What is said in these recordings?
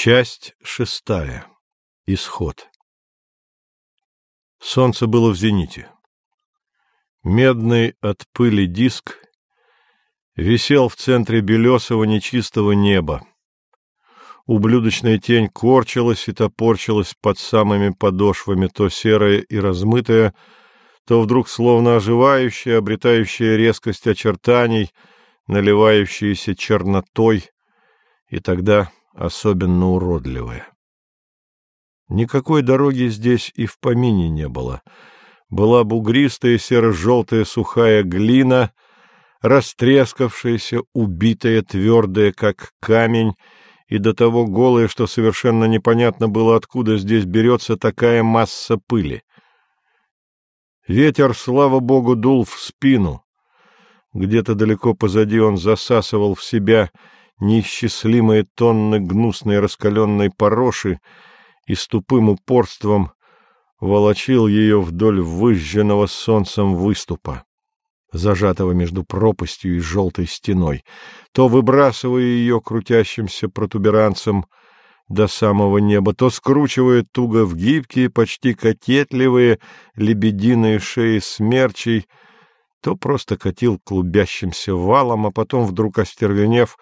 Часть шестая. Исход. Солнце было в зените. Медный от пыли диск висел в центре белесого нечистого неба. Ублюдочная тень корчилась и топорчилась под самыми подошвами, то серая и размытая, то вдруг словно оживающая, обретающая резкость очертаний, наливающаяся чернотой, и тогда особенно уродливая. Никакой дороги здесь и в помине не было. Была бугристая серо-желтая сухая глина, растрескавшаяся, убитая, твердая, как камень, и до того голая, что совершенно непонятно было, откуда здесь берется такая масса пыли. Ветер, слава богу, дул в спину. Где-то далеко позади он засасывал в себя неисчислимые тонны гнусной раскаленной пороши и с тупым упорством волочил ее вдоль выжженного солнцем выступа, зажатого между пропастью и желтой стеной, то выбрасывая ее крутящимся протуберанцем до самого неба, то скручивая туго в гибкие, почти кокетливые лебединые шеи смерчей, то просто катил клубящимся валом, а потом, вдруг остервенев,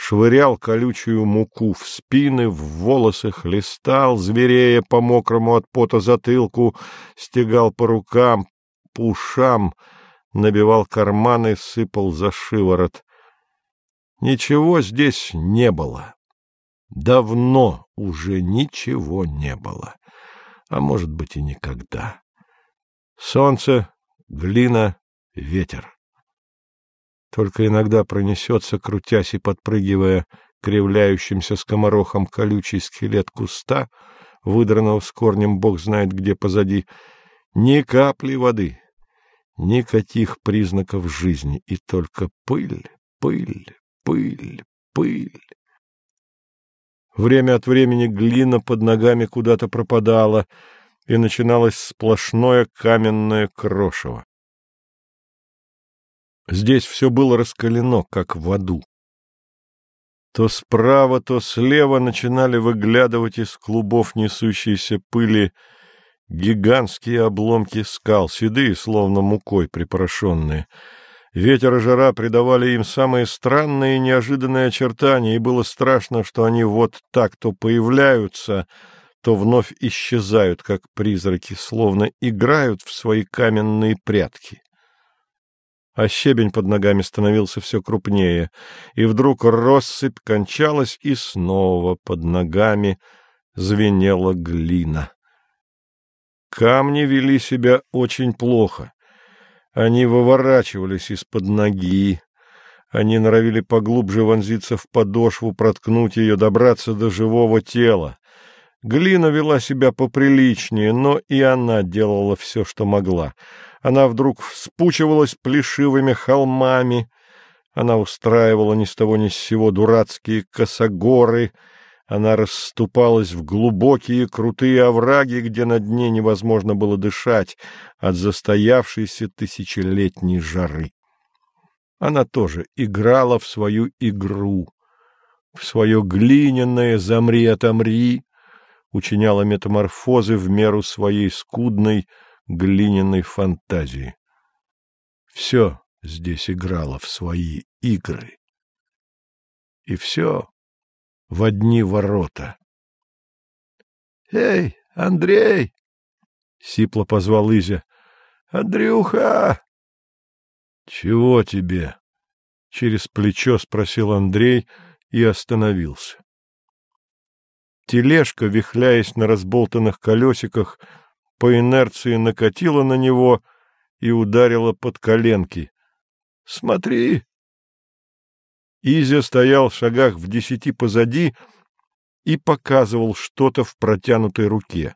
швырял колючую муку в спины, в волосы, хлестал, зверея по мокрому от пота затылку, стегал по рукам, по ушам, набивал карманы, сыпал за шиворот. Ничего здесь не было. Давно уже ничего не было. А может быть и никогда. Солнце, глина, ветер. Только иногда пронесется, крутясь и подпрыгивая кривляющимся скоморохом колючий скелет куста, выдранного с корнем бог знает где позади, ни капли воды, никаких признаков жизни, и только пыль, пыль, пыль, пыль. Время от времени глина под ногами куда-то пропадала, и начиналось сплошное каменное крошево. Здесь все было раскалено, как в аду. То справа, то слева начинали выглядывать из клубов несущейся пыли гигантские обломки скал, седые, словно мукой припорошенные. Ветер и жара придавали им самые странные и неожиданные очертания, и было страшно, что они вот так то появляются, то вновь исчезают, как призраки, словно играют в свои каменные прятки а щебень под ногами становился все крупнее, и вдруг россыпь кончалась, и снова под ногами звенела глина. Камни вели себя очень плохо. Они выворачивались из-под ноги, они норовили поглубже вонзиться в подошву, проткнуть ее, добраться до живого тела. Глина вела себя поприличнее, но и она делала все, что могла — она вдруг вспучивалась плешивыми холмами, она устраивала ни с того ни с сего дурацкие косогоры, она расступалась в глубокие крутые овраги, где на дне невозможно было дышать от застоявшейся тысячелетней жары. Она тоже играла в свою игру, в свое глиняное «замри-отомри», учиняла метаморфозы в меру своей скудной, глиняной фантазии. Все здесь играло в свои игры. И все в одни ворота. — Эй, Андрей! — сипло позвал Изя. — Андрюха! — Чего тебе? — через плечо спросил Андрей и остановился. Тележка, вихляясь на разболтанных колесиках, по инерции накатила на него и ударила под коленки. — Смотри! Изя стоял в шагах в десяти позади и показывал что-то в протянутой руке.